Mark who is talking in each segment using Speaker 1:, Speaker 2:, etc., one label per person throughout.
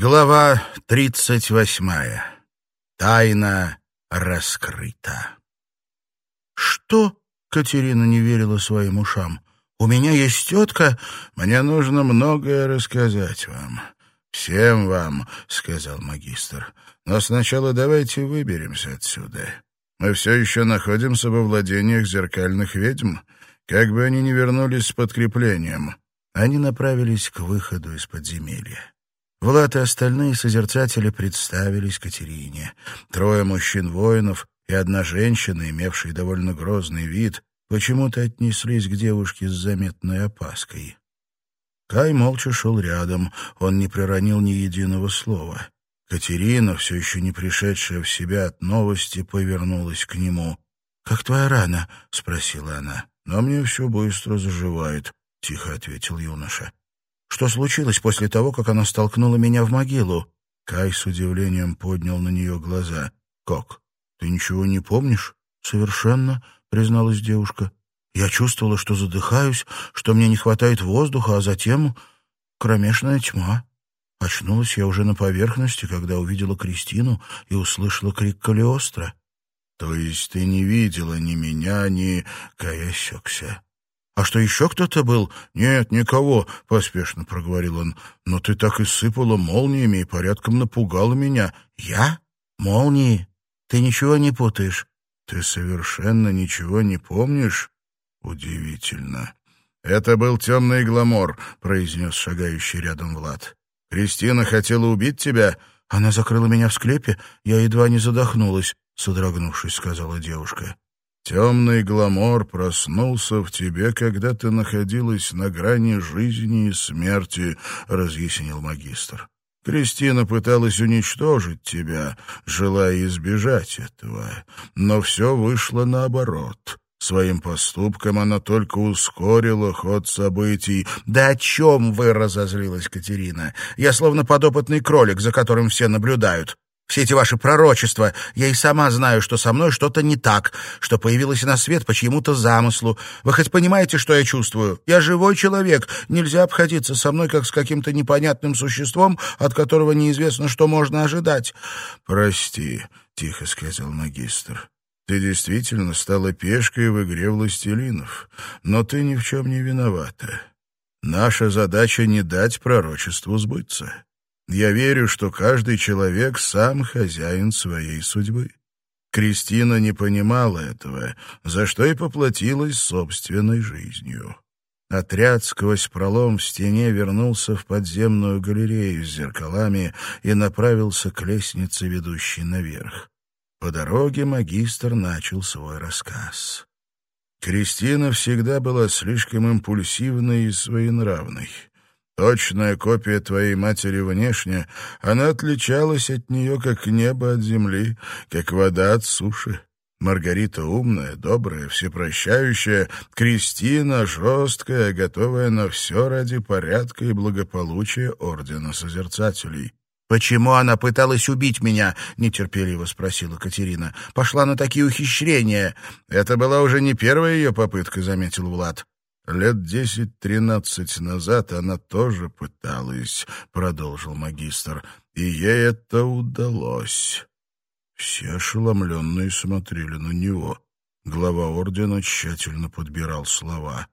Speaker 1: Глава тридцать восьмая. Тайна раскрыта. «Что?» — Катерина не верила своим ушам. «У меня есть тетка. Мне нужно многое рассказать вам. Всем вам», — сказал магистр. «Но сначала давайте выберемся отсюда. Мы все еще находимся во владениях зеркальных ведьм. Как бы они ни вернулись с подкреплением». Они направились к выходу из подземелья. Влад и остальные созерцатели представились Катерине. Трое мужчин-воинов и одна женщина, имевшая довольно грозный вид, почему-то отнеслись к девушке с заметной опаской. Кай молча шел рядом, он не проронил ни единого слова. Катерина, все еще не пришедшая в себя от новости, повернулась к нему. «Как твоя рана?» — спросила она. «Но мне все быстро заживает», — тихо ответил юноша. Что случилось после того, как она столкнула меня в могилу?» Кай с удивлением поднял на нее глаза. «Как? Ты ничего не помнишь?» «Совершенно», — призналась девушка. «Я чувствовала, что задыхаюсь, что мне не хватает воздуха, а затем кромешная тьма. Очнулась я уже на поверхности, когда увидела Кристину и услышала крик Калиостро». «То есть ты не видела ни меня, ни...» Кай осекся. «А что, еще кто-то был?» «Нет, никого», — поспешно проговорил он. «Но ты так и сыпала молниями и порядком напугала меня». «Я? Молнии? Ты ничего не путаешь?» «Ты совершенно ничего не помнишь?» «Удивительно». «Это был темный гламор», — произнес шагающий рядом Влад. «Кристина хотела убить тебя?» «Она закрыла меня в склепе, я едва не задохнулась», — содрогнувшись, сказала девушка. Темный гламор проснулся в тебе, когда ты находилась на грани жизни и смерти, — разъяснил магистр. Кристина пыталась уничтожить тебя, желая избежать этого, но все вышло наоборот. Своим поступком она только ускорила ход событий. «Да о чем вы?» — разозлилась Катерина. «Я словно подопытный кролик, за которым все наблюдают. Все эти ваши пророчества. Я и сама знаю, что со мной что-то не так, что появилось на свет по чьему-то замыслу. Вы хоть понимаете, что я чувствую? Я живой человек. Нельзя обходиться со мной, как с каким-то непонятным существом, от которого неизвестно, что можно ожидать. «Прости», — тихо сказал магистр. «Ты действительно стала пешкой в игре властелинов, но ты ни в чем не виновата. Наша задача — не дать пророчеству сбыться». Я верю, что каждый человек сам хозяин своей судьбы. Кристина не понимала этого, за что и поплатилась собственной жизнью. Отряд сквозь пролом в стене вернулся в подземную галерею с зеркалами и направился к лестнице, ведущей наверх. По дороге магистр начал свой рассказ. Кристина всегда была слишком импульсивной и своенравной. Точная копия твоей матери внешне, она отличалась от нее, как небо от земли, как вода от суши. Маргарита умная, добрая, всепрощающая, Кристина жесткая, готовая на все ради порядка и благополучия Ордена Созерцателей. «Почему она пыталась убить меня?» — нетерпеливо спросила Катерина. «Пошла на такие ухищрения». «Это была уже не первая ее попытка», — заметил Влад. Лет десять-тринадцать назад она тоже пыталась, — продолжил магистр, — и ей это удалось. Все ошеломленные смотрели на него. Глава ордена тщательно подбирал слова.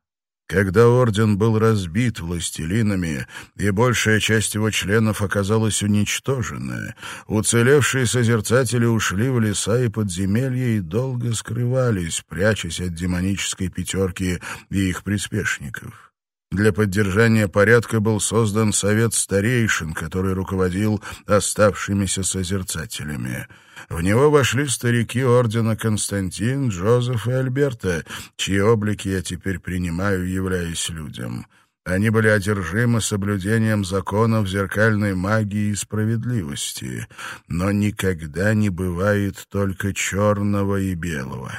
Speaker 1: Когда орден был разбит властелинами, и большая часть его членов оказалась уничтожена, уцелевшие созерцатели ушли в леса и подземелья и долго скрывались, прячась от демонической пятерки и их приспешников. Для поддержания порядка был создан совет старейшин, который руководил оставшимися созерцателями. В него вошли старики ордена Константин, Джозеф и Альберта, чьи облики я теперь принимаю, являясь людям. Они были одержимы соблюдением законов зеркальной магии и справедливости, но никогда не бывает только черного и белого.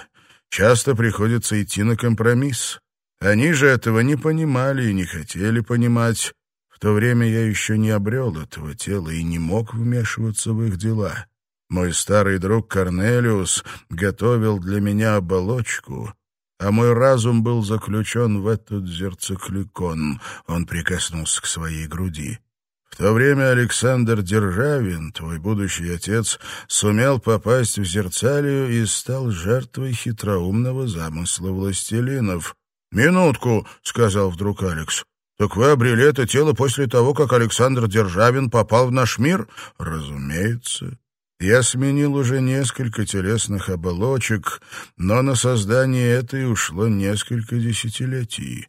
Speaker 1: Часто приходится идти на компромисс. Они же этого не понимали и не хотели понимать. В то время я еще не обрел этого тела и не мог вмешиваться в их дела. Мой старый друг Корнелиус готовил для меня оболочку, а мой разум был заключен в этот зерцекликон. Он прикоснулся к своей груди. В то время Александр Державин, твой будущий отец, сумел попасть в Зерцалию и стал жертвой хитроумного замысла властелинов. «Минутку», — сказал вдруг Алекс. «Так вы обрели это тело после того, как Александр Державин попал в наш мир?» «Разумеется. Я сменил уже несколько телесных оболочек, но на создание этой ушло несколько десятилетий».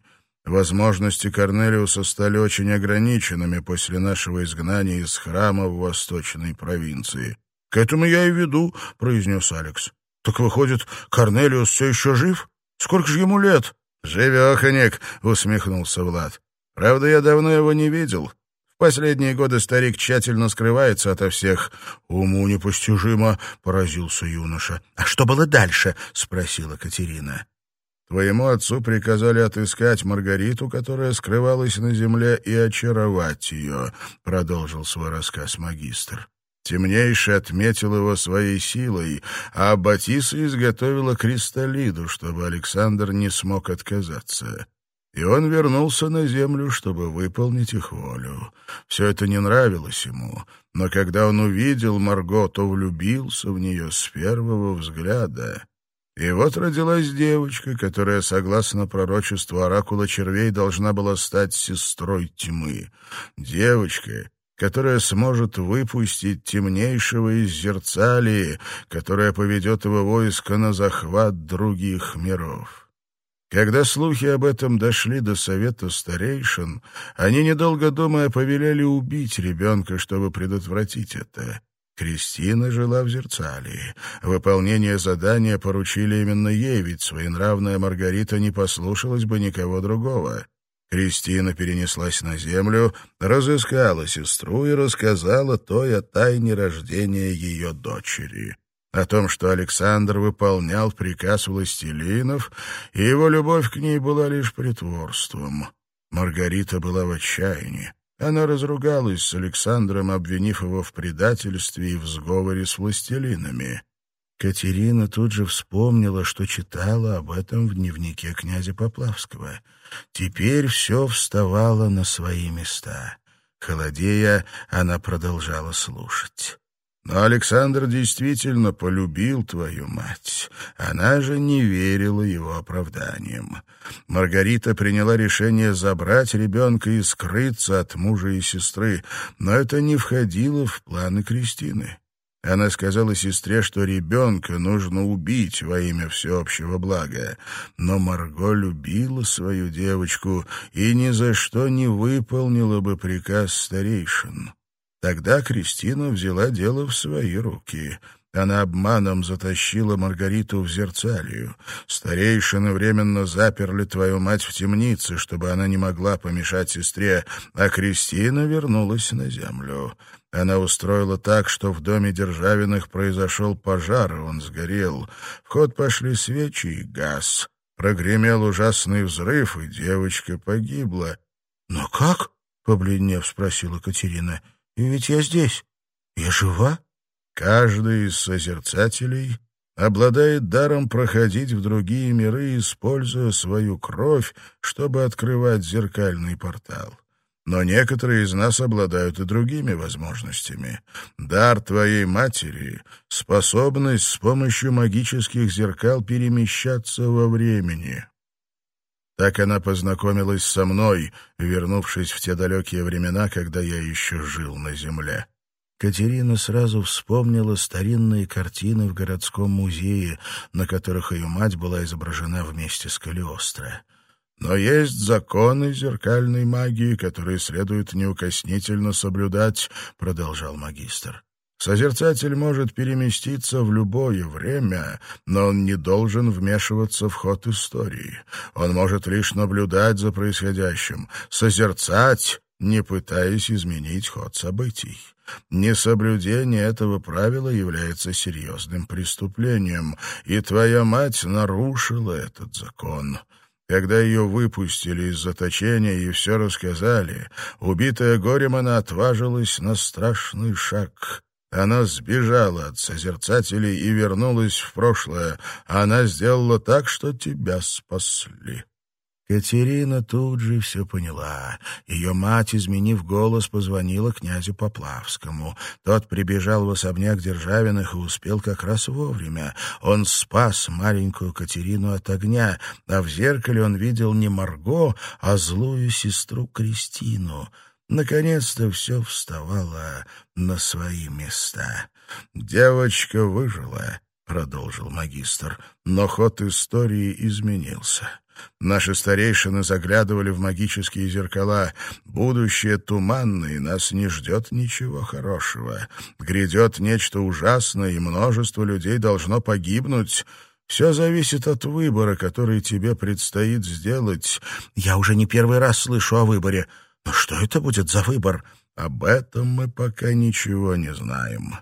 Speaker 1: Возможности Корнелиуса стали очень ограниченными после нашего изгнания из храма в восточной провинции. — К этому я и веду, — произнес Алекс. — Так выходит, Корнелиус все еще жив? Сколько же ему лет? — Живеханик, — усмехнулся Влад. — Правда, я давно его не видел. В последние годы старик тщательно скрывается ото всех. — Уму непостижимо, — поразился юноша. — А что было дальше? — спросила Катерина. Твоему отцу приказали отыскать Маргариту, которая скрывалась на земле, и очаровать ее», — продолжил свой рассказ магистр. Темнейший отметил его своей силой, а Батиса изготовила кристаллиду, чтобы Александр не смог отказаться. И он вернулся на землю, чтобы выполнить их волю. Все это не нравилось ему, но когда он увидел Марго, то влюбился в нее с первого взгляда. И вот родилась девочка, которая, согласно пророчеству оракула червей, должна была стать сестрой тьмы. Девочка, которая сможет выпустить темнейшего из зерцалии, которая поведет его войско на захват других миров. Когда слухи об этом дошли до совета старейшин, они, недолго думая, повелели убить ребенка, чтобы предотвратить это. Кристина жила в Зерцалии. Выполнение задания поручили именно ей, ведь своенравная Маргарита не послушалась бы никого другого. Кристина перенеслась на землю, разыскала сестру и рассказала той о тайне рождения ее дочери. О том, что Александр выполнял приказ властелинов, и его любовь к ней была лишь притворством. Маргарита была в отчаянии. Она разругалась с Александром, обвинив его в предательстве и в сговоре с властелинами. Катерина тут же вспомнила, что читала об этом в дневнике князя Поплавского. Теперь все вставало на свои места. Холодея, она продолжала слушать. Но Александр действительно полюбил твою мать. Она же не верила его оправданиям. Маргарита приняла решение забрать ребенка и скрыться от мужа и сестры, но это не входило в планы Кристины. Она сказала сестре, что ребенка нужно убить во имя всеобщего блага. Но Марго любила свою девочку и ни за что не выполнила бы приказ старейшин. Тогда Кристина взяла дело в свои руки. Она обманом затащила Маргариту в зерцалию. Старейшины временно заперли твою мать в темнице, чтобы она не могла помешать сестре, а Кристина вернулась на землю. Она устроила так, что в доме Державиных произошел пожар, он сгорел. В ход пошли свечи и газ. Прогремел ужасный взрыв, и девочка погибла. — Но как? — побледнев спросила Катерина. — ведь я здесь. Я жива. Каждый из созерцателей обладает даром проходить в другие миры, используя свою кровь, чтобы открывать зеркальный портал. Но некоторые из нас обладают и другими возможностями. Дар твоей матери — способность с помощью магических зеркал перемещаться во времени. Так она познакомилась со мной, вернувшись в те далекие времена, когда я еще жил на земле. Катерина сразу вспомнила старинные картины в городском музее, на которых ее мать была изображена вместе с Калиостро. Но есть законы зеркальной магии, которые следует неукоснительно соблюдать, продолжал магистр. Созерцатель может переместиться в любое время, но он не должен вмешиваться в ход истории. Он может лишь наблюдать за происходящим, созерцать, не пытаясь изменить ход событий. Несоблюдение этого правила является серьезным преступлением, и твоя мать нарушила этот закон. Когда ее выпустили из заточения и все рассказали, убитая горем она отважилась на страшный шаг. Она сбежала от созерцателей и вернулась в прошлое. Она сделала так, что тебя спасли. Катерина тут же все поняла. Ее мать, изменив голос, позвонила князю Поплавскому. Тот прибежал в особняк Державиных и успел как раз вовремя. Он спас маленькую Катерину от огня, а в зеркале он видел не Марго, а злую сестру Кристину. Наконец-то все вставало на свои места. Девочка выжила, продолжил магистр, но ход истории изменился. Наши старейшины заглядывали в магические зеркала. Будущее туманное, нас не ждет ничего хорошего. Грядет нечто ужасное, и множество людей должно погибнуть. Все зависит от выбора, который тебе предстоит сделать. Я уже не первый раз слышу о выборе. Но что это будет за выбор? Об этом мы пока ничего не знаем.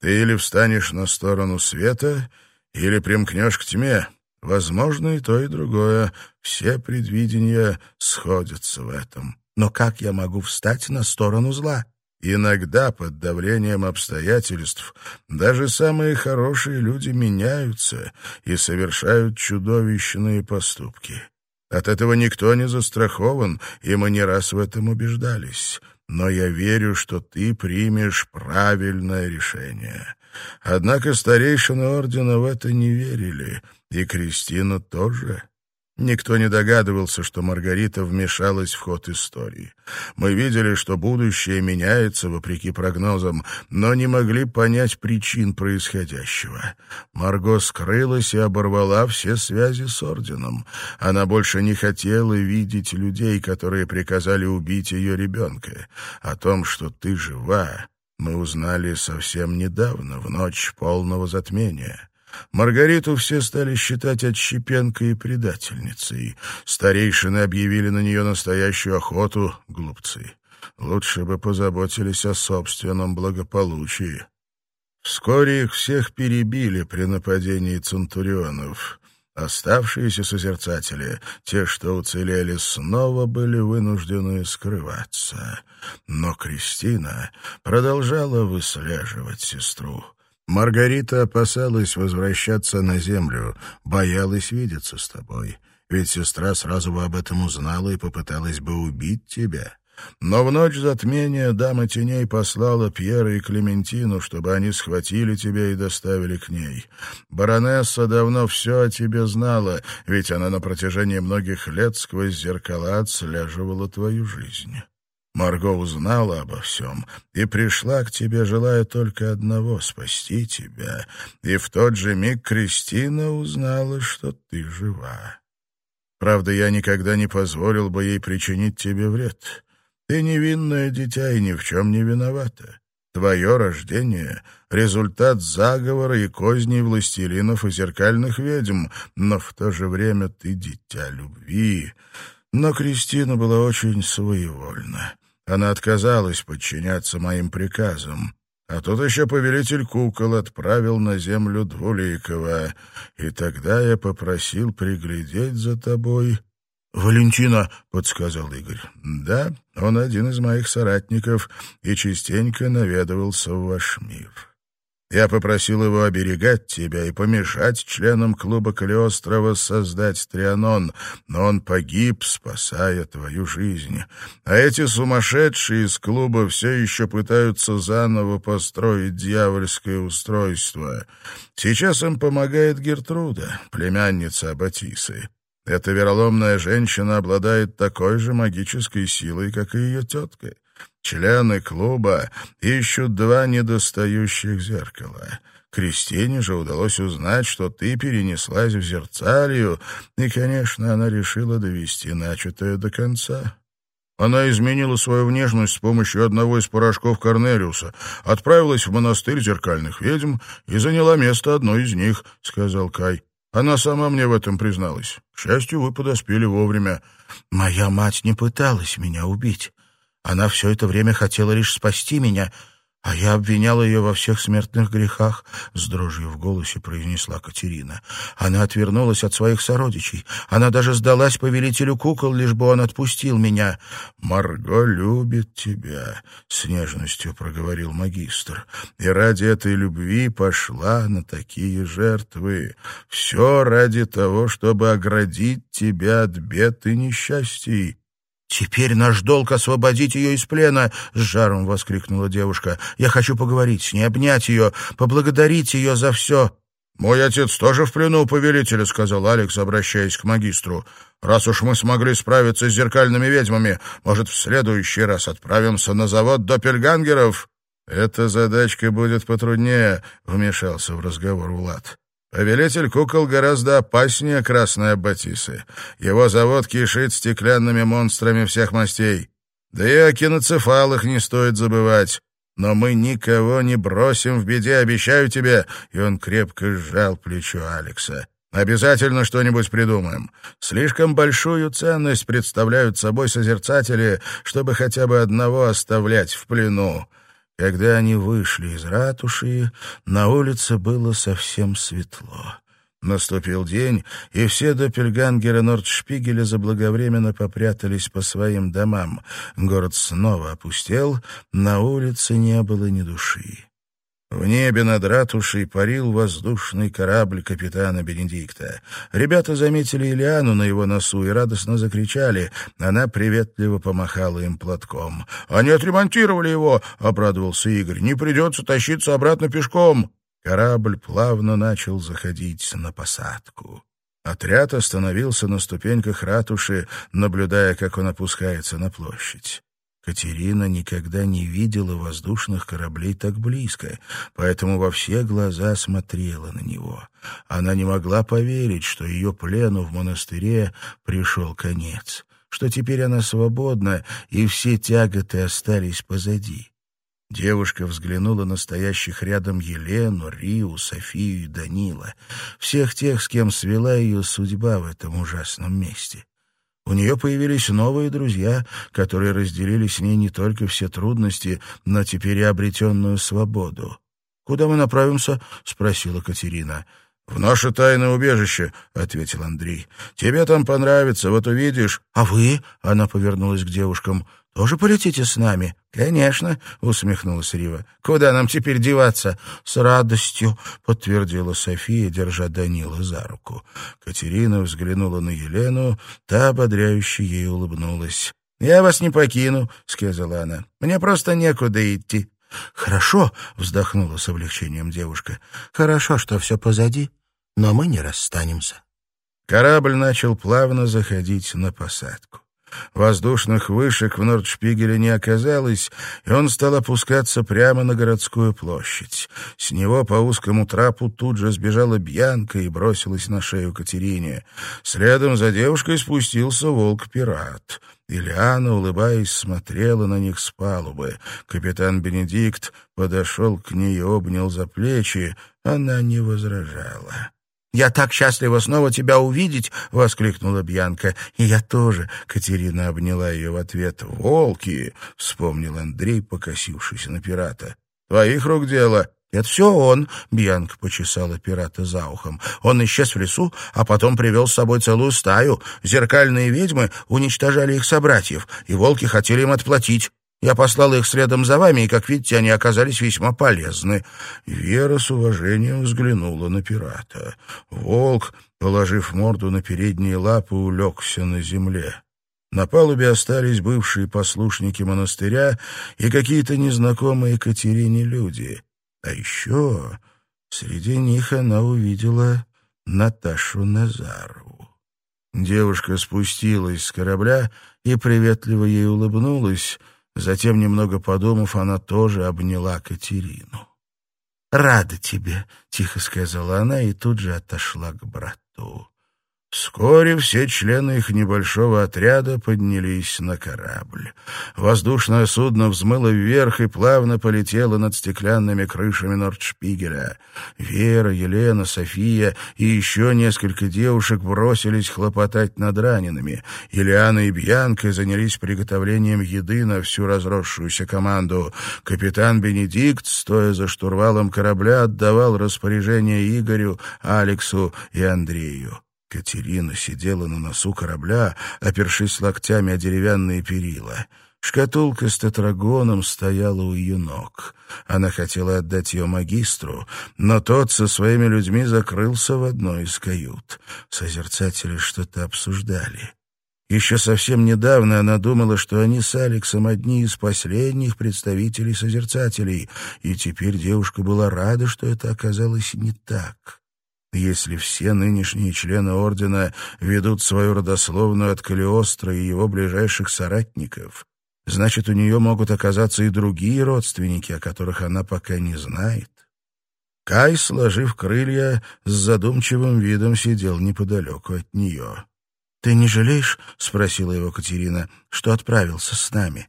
Speaker 1: Ты или встанешь на сторону света, или примкнешь к тьме. Возможно, и то, и другое. Все предвидения сходятся в этом. Но как я могу встать на сторону зла? Иногда под давлением обстоятельств даже самые хорошие люди меняются и совершают чудовищные поступки. От этого никто не застрахован, и мы не раз в этом убеждались но я верю, что ты примешь правильное решение. Однако старейшины ордена в это не верили, и Кристина тоже. Никто не догадывался, что Маргарита вмешалась в ход истории. Мы видели, что будущее меняется вопреки прогнозам, но не могли понять причин происходящего. Марго скрылась и оборвала все связи с орденом. Она больше не хотела видеть людей, которые приказали убить ее ребенка. О том, что ты жива, мы узнали совсем недавно, в ночь полного затмения. Маргариту все стали считать отщепенкой и предательницей. Старейшины объявили на нее настоящую охоту, глупцы. Лучше бы позаботились о собственном благополучии. Вскоре их всех перебили при нападении центурионов. Оставшиеся созерцатели, те, что уцелели, снова были вынуждены скрываться. Но Кристина продолжала выслеживать сестру. Маргарита опасалась возвращаться на землю, боялась видеться с тобой. Ведь сестра сразу бы об этом узнала и попыталась бы убить тебя. Но в ночь затмения дама теней послала Пьера и Клементину, чтобы они схватили тебя и доставили к ней. Баронесса давно все о тебе знала, ведь она на протяжении многих лет сквозь зеркала отслеживала твою жизнь. Марго узнала обо всем и пришла к тебе, желая только одного — спасти тебя. И в тот же миг Кристина узнала, что ты жива. Правда, я никогда не позволил бы ей причинить тебе вред. Ты невинное дитя и ни в чем не виновата. Твое рождение — результат заговора и козней властелинов и зеркальных ведьм, но в то же время ты дитя любви. Но Кристина была очень своевольна. Она отказалась подчиняться моим приказам. А тут еще повелитель кукол отправил на землю Двуликова, и тогда я попросил приглядеть за тобой. — Валентина, — подсказал Игорь. — Да, он один из моих соратников и частенько наведывался в ваш мир. — я попросил его оберегать тебя и помешать членам клуба Калиострова создать Трианон, но он погиб, спасая твою жизнь. А эти сумасшедшие из клуба все еще пытаются заново построить дьявольское устройство. Сейчас им помогает Гертруда, племянница Аббатисы. Эта вероломная женщина обладает такой же магической силой, как и ее тетка. Члены клуба ищут два недостающих зеркала. Кристине же удалось узнать, что ты перенеслась в зерцалию, и, конечно, она решила довести начатое до конца. Она изменила свою внешность с помощью одного из порошков Корнелиуса, отправилась в монастырь зеркальных ведьм и заняла место одной из них, — сказал Кай. Она сама мне в этом призналась. К счастью, вы подоспели вовремя. Моя мать не пыталась меня убить. Она все это время хотела лишь спасти меня. «А я обвиняла ее во всех смертных грехах», — с дрожью в голосе произнесла Катерина. «Она отвернулась от своих сородичей. Она даже сдалась повелителю кукол, лишь бы он отпустил меня». «Марго любит тебя», — с нежностью проговорил магистр. «И ради этой любви пошла на такие жертвы. Все ради того, чтобы оградить тебя от бед и несчастий». «Теперь наш долг освободить ее из плена!» — с жаром воскликнула девушка. «Я хочу поговорить с ней, обнять ее, поблагодарить ее за все!» «Мой отец тоже в плену у повелителя», — сказал Алекс, обращаясь к магистру. «Раз уж мы смогли справиться с зеркальными ведьмами, может, в следующий раз отправимся на завод доппельгангеров?» «Эта задачка будет потруднее», — вмешался в разговор Влад. Повелитель кукол гораздо опаснее красной Аббатисы. Его завод кишит стеклянными монстрами всех мастей. Да и о киноцефалах не стоит забывать. Но мы никого не бросим в беде, обещаю тебе. И он крепко сжал плечо Алекса. Обязательно что-нибудь придумаем. Слишком большую ценность представляют собой созерцатели, чтобы хотя бы одного оставлять в плену. Когда они вышли из ратуши, на улице было совсем светло. Наступил день, и все доппельгангеры Нордшпигеля заблаговременно попрятались по своим домам. Город снова опустел, на улице не было ни души. В небе над ратушей парил воздушный корабль капитана Бенедикта. Ребята заметили Ильяну на его носу и радостно закричали. Она приветливо помахала им платком. «Они отремонтировали его!» — обрадовался Игорь. «Не придется тащиться обратно пешком!» Корабль плавно начал заходить на посадку. Отряд остановился на ступеньках ратуши, наблюдая, как он опускается на площадь. Катерина никогда не видела воздушных кораблей так близко, поэтому во все глаза смотрела на него. Она не могла поверить, что ее плену в монастыре пришел конец, что теперь она свободна, и все тяготы остались позади. Девушка взглянула на стоящих рядом Елену, Риу, Софию и Данила, всех тех, с кем свела ее судьба в этом ужасном месте. У нее появились новые друзья, которые разделили с ней не только все трудности, но теперь и обретенную свободу. «Куда мы направимся?» — спросила Катерина. «В наше тайное убежище», — ответил Андрей. «Тебе там понравится, вот увидишь». «А вы?» — она повернулась к девушкам. «Тоже полетите с нами?» «Конечно», — усмехнулась Рива. «Куда нам теперь деваться?» «С радостью», — подтвердила София, держа Данила за руку. Катерина взглянула на Елену, та ободряюще ей улыбнулась. «Я вас не покину», — сказала она. «Мне просто некуда идти». «Хорошо», — вздохнула с облегчением девушка. «Хорошо, что все позади, но мы не расстанемся». Корабль начал плавно заходить на посадку. Воздушных вышек в Нордшпигеле не оказалось, и он стал опускаться прямо на городскую площадь. С него по узкому трапу тут же сбежала Бьянка и бросилась на шею Катерине. Следом за девушкой спустился волк-пират. Ильяна, улыбаясь, смотрела на них с палубы. Капитан Бенедикт подошел к ней и обнял за плечи. Она не возражала. «Я так счастлива снова тебя увидеть!» — воскликнула Бьянка. «И я тоже!» — Катерина обняла ее в ответ. «Волки!» — вспомнил Андрей, покосившись на пирата. «Твоих рук дело!» «Это все он», — Бьянка почесала пирата за ухом. «Он исчез в лесу, а потом привел с собой целую стаю. Зеркальные ведьмы уничтожали их собратьев, и волки хотели им отплатить. Я послал их следом за вами, и, как видите, они оказались весьма полезны». Вера с уважением взглянула на пирата. Волк, положив морду на передние лапы, улегся на земле. На палубе остались бывшие послушники монастыря и какие-то незнакомые Катерине люди. А еще среди них она увидела Наташу Назарову. Девушка спустилась с корабля и приветливо ей улыбнулась, Затем, немного подумав, она тоже обняла Катерину. «Рада тебе», — тихо сказала она и тут же отошла к брату. Вскоре все члены их небольшого отряда поднялись на корабль. Воздушное судно взмыло вверх и плавно полетело над стеклянными крышами Нордшпигеля. Вера, Елена, София и еще несколько девушек бросились хлопотать над ранеными. Ильяна и Бьянка занялись приготовлением еды на всю разросшуюся команду. Капитан Бенедикт, стоя за штурвалом корабля, отдавал распоряжение Игорю, Алексу и Андрею. Катерина сидела на носу корабля, опершись локтями о деревянные перила. Шкатулка с тетрагоном стояла у ее ног. Она хотела отдать ее магистру, но тот со своими людьми закрылся в одной из кают. Созерцатели что-то обсуждали. Еще совсем недавно она думала, что они с Алексом одни из последних представителей созерцателей, и теперь девушка была рада, что это оказалось не так. Если все нынешние члены ордена ведут свою родословную от Калиостро и его ближайших соратников, значит, у нее могут оказаться и другие родственники, о которых она пока не знает. Кай, сложив крылья, с задумчивым видом сидел неподалеку от нее. «Ты не жалеешь, — спросила его Катерина, — что отправился с нами?»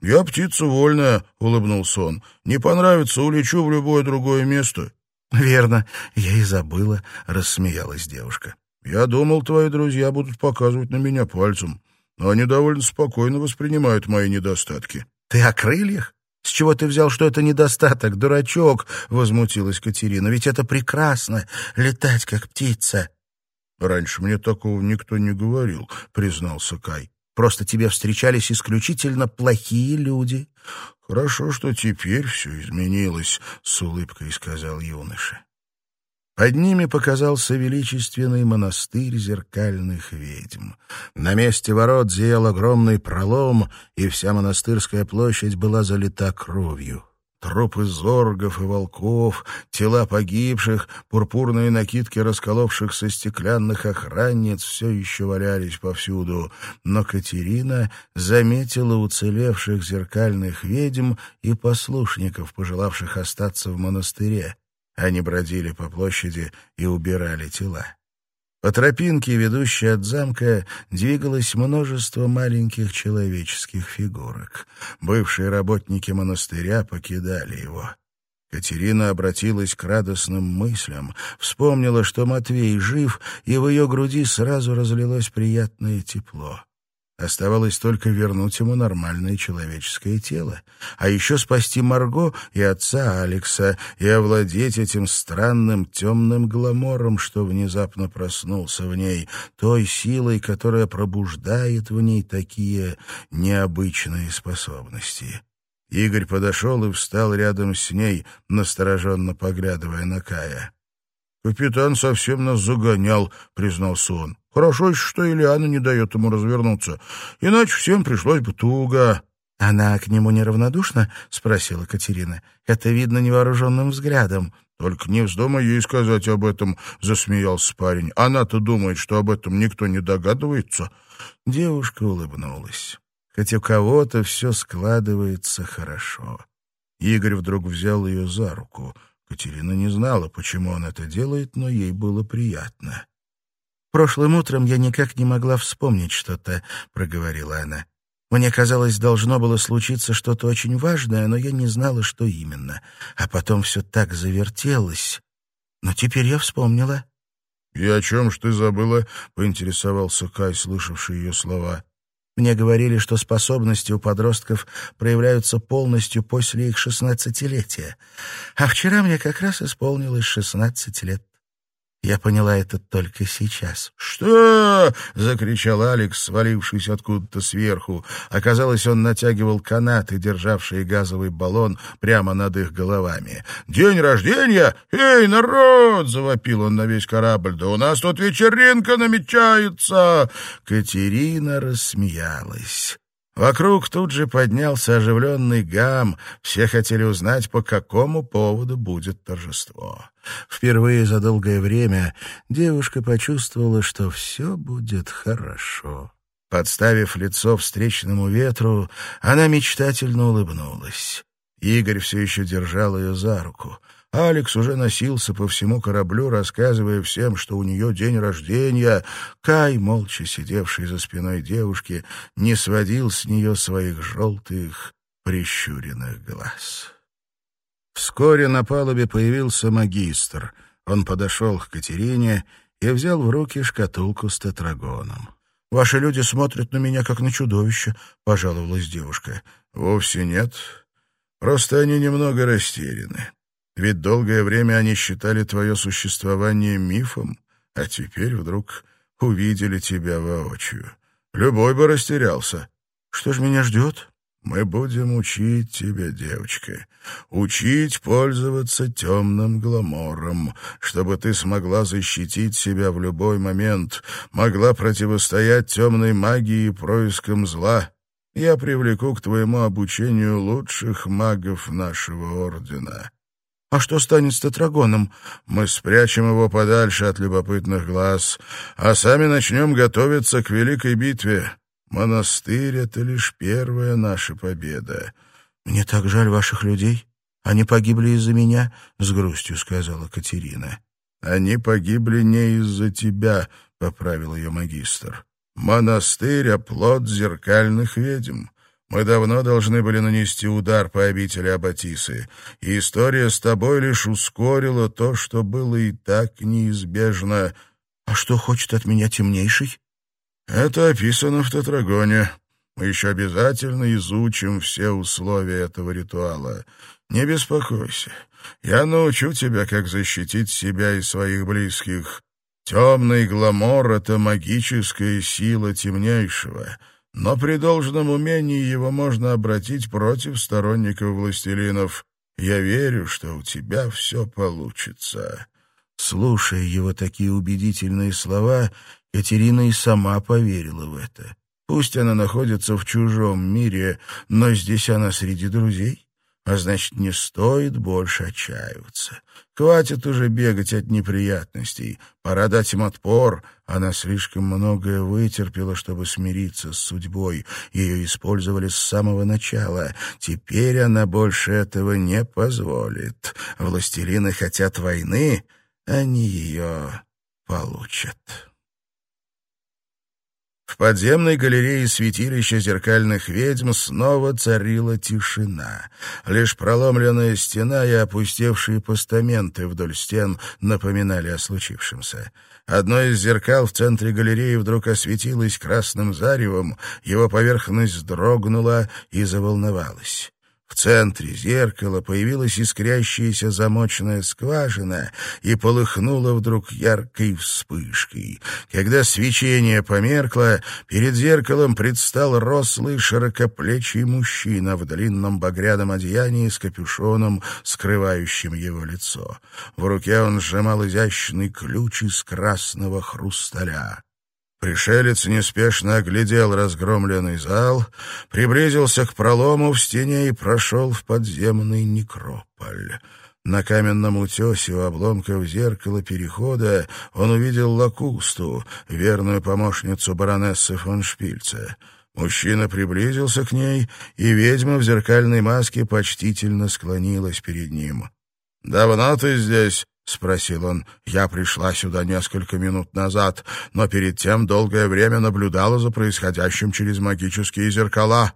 Speaker 1: «Я птица вольная», — улыбнулся он. «Не понравится, улечу в любое другое место. «Верно, я и забыла», — рассмеялась девушка. «Я думал, твои друзья будут показывать на меня пальцем, но они довольно спокойно воспринимают мои недостатки». «Ты о крыльях? С чего ты взял, что это недостаток, дурачок?» — возмутилась Катерина. «Ведь это прекрасно — летать, как птица». «Раньше мне такого никто не говорил», — признался Кай. «Просто тебе встречались исключительно плохие люди. «Хорошо, что теперь все изменилось», — с улыбкой сказал юноша. Под ними показался величественный монастырь зеркальных ведьм. На месте ворот зиял огромный пролом, и вся монастырская площадь была залита кровью. Трупы зоргов и волков, тела погибших, пурпурные накидки расколовшихся стеклянных охранниц все еще валялись повсюду, но Катерина заметила уцелевших зеркальных ведьм и послушников, пожелавших остаться в монастыре. Они бродили по площади и убирали тела. По тропинке, ведущей от замка, двигалось множество маленьких человеческих фигурок. Бывшие работники монастыря покидали его. Катерина обратилась к радостным мыслям, вспомнила, что Матвей жив, и в ее груди сразу разлилось приятное тепло. Оставалось только вернуть ему нормальное человеческое тело, а еще спасти Марго и отца Алекса и овладеть этим странным темным гламором, что внезапно проснулся в ней, той силой, которая пробуждает в ней такие необычные способности. Игорь подошел и встал рядом с ней, настороженно поглядывая на Кая. «Капитан совсем нас загонял», — признался он. «Хорошо еще, что Ильяна не дает ему развернуться, иначе всем пришлось бы туго». «Она к нему неравнодушна?» — спросила Катерина. «Это видно невооруженным взглядом». «Только не вздумай ей сказать об этом», — засмеялся парень. «Она-то думает, что об этом никто не догадывается». Девушка улыбнулась. Хоть у кого-то все складывается хорошо. Игорь вдруг взял ее за руку — Катерина не знала, почему он это делает, но ей было приятно. «Прошлым утром я никак не могла вспомнить что-то», — проговорила она. «Мне казалось, должно было случиться что-то очень важное, но я не знала, что именно. А потом все так завертелось. Но теперь я вспомнила». «И о чем ж ты забыла?» — поинтересовался Кай, слышавший ее слова. Мне говорили, что способности у подростков проявляются полностью после их шестнадцатилетия. А вчера мне как раз исполнилось шестнадцать лет. Я поняла это только сейчас. «Что?» — закричал Алекс, свалившись откуда-то сверху. Оказалось, он натягивал канаты, державшие газовый баллон прямо над их головами. «День рождения? Эй, народ!» — завопил он на весь корабль. «Да у нас тут вечеринка намечается!» Катерина рассмеялась. Вокруг тут же поднялся оживленный гам. Все хотели узнать, по какому поводу будет торжество. Впервые за долгое время девушка почувствовала, что все будет хорошо. Подставив лицо встречному ветру, она мечтательно улыбнулась. Игорь все еще держал ее за руку. Алекс уже носился по всему кораблю, рассказывая всем, что у нее день рождения. Кай, молча сидевший за спиной девушки, не сводил с нее своих желтых, прищуренных глаз. Вскоре на палубе появился магистр. Он подошел к Катерине и взял в руки шкатулку с тетрагоном. «Ваши люди смотрят на меня, как на чудовище», — пожаловалась девушка. «Вовсе нет. Просто они немного растеряны. Ведь долгое время они считали твое существование мифом, а теперь вдруг увидели тебя воочию. Любой бы растерялся. Что ж меня ждет? Мы будем учить тебя, девочка, учить пользоваться темным гламором, чтобы ты смогла защитить себя в любой момент, могла противостоять темной магии и проискам зла. Я привлеку к твоему обучению лучших магов нашего ордена. А что станет с тетрагоном? Мы спрячем его подальше от любопытных глаз, а сами начнем готовиться к великой битве. Монастырь — это лишь первая наша победа. Мне так жаль ваших людей. Они погибли из-за меня, — с грустью сказала Катерина. Они погибли не из-за тебя, — поправил ее магистр. Монастырь — оплот зеркальных ведьм. Мы давно должны были нанести удар по обители Аббатисы, и история с тобой лишь ускорила то, что было и так неизбежно. А что хочет от меня темнейший? Это описано в Тетрагоне. Мы еще обязательно изучим все условия этого ритуала. Не беспокойся. Я научу тебя, как защитить себя и своих близких. Темный гламор — это магическая сила темнейшего, но при должном умении его можно обратить против сторонников властелинов. Я верю, что у тебя все получится». Слушая его такие убедительные слова, Катерина и сама поверила в это. Пусть она находится в чужом мире, но здесь она среди друзей, а значит, не стоит больше отчаиваться. Хватит уже бегать от неприятностей, пора дать им отпор. Она слишком многое вытерпела, чтобы смириться с судьбой. Ее использовали с самого начала. Теперь она больше этого не позволит. Властелины хотят войны, они ее получат. В подземной галерее святилища зеркальных ведьм снова царила тишина. Лишь проломленная стена и опустевшие постаменты вдоль стен напоминали о случившемся. Одно из зеркал в центре галереи вдруг осветилось красным заревом, его поверхность дрогнула и заволновалась. В центре зеркала появилась искрящаяся замочная скважина и полыхнула вдруг яркой вспышкой. Когда свечение померкло, перед зеркалом предстал рослый широкоплечий мужчина в длинном багряном одеянии с капюшоном, скрывающим его лицо. В руке он сжимал изящный ключ из красного хрусталя. Пришелец неспешно оглядел разгромленный зал, приблизился к пролому в стене и прошел в подземный некрополь. На каменном утесе у обломков зеркала перехода он увидел Лакусту, верную помощницу баронессы фон Шпильца. Мужчина приблизился к ней, и ведьма в зеркальной маске почтительно склонилась перед ним. «Давно ты здесь?» — спросил он. «Я пришла сюда несколько минут назад, но перед тем долгое время наблюдала за происходящим через магические зеркала.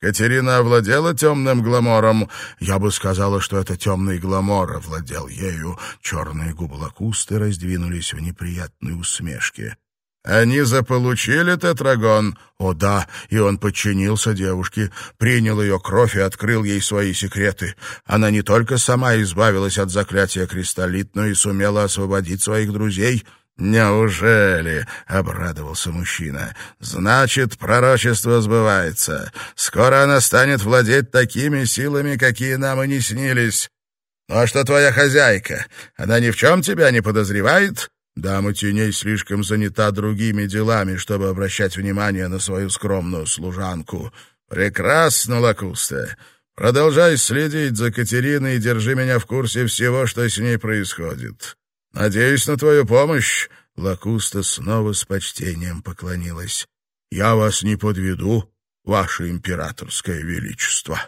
Speaker 1: Катерина овладела темным гламором. Я бы сказала, что это темный гламор овладел ею». Черные губы лакусты раздвинулись в неприятной усмешке. Они заполучили тетрагон? О да, и он подчинился девушке, принял ее кровь и открыл ей свои секреты. Она не только сама избавилась от заклятия кристаллит, но и сумела освободить своих друзей. «Неужели?» — обрадовался мужчина. «Значит, пророчество сбывается. Скоро она станет владеть такими силами, какие нам и не снились. Ну а что твоя хозяйка? Она ни в чем тебя не подозревает?» Дама теней слишком занята другими делами, чтобы обращать внимание на свою скромную служанку. Прекрасно, Лакуста. Продолжай следить за Катериной и держи меня в курсе всего, что с ней происходит. Надеюсь на твою помощь. Лакуста снова с почтением поклонилась. Я вас не подведу, ваше императорское величество.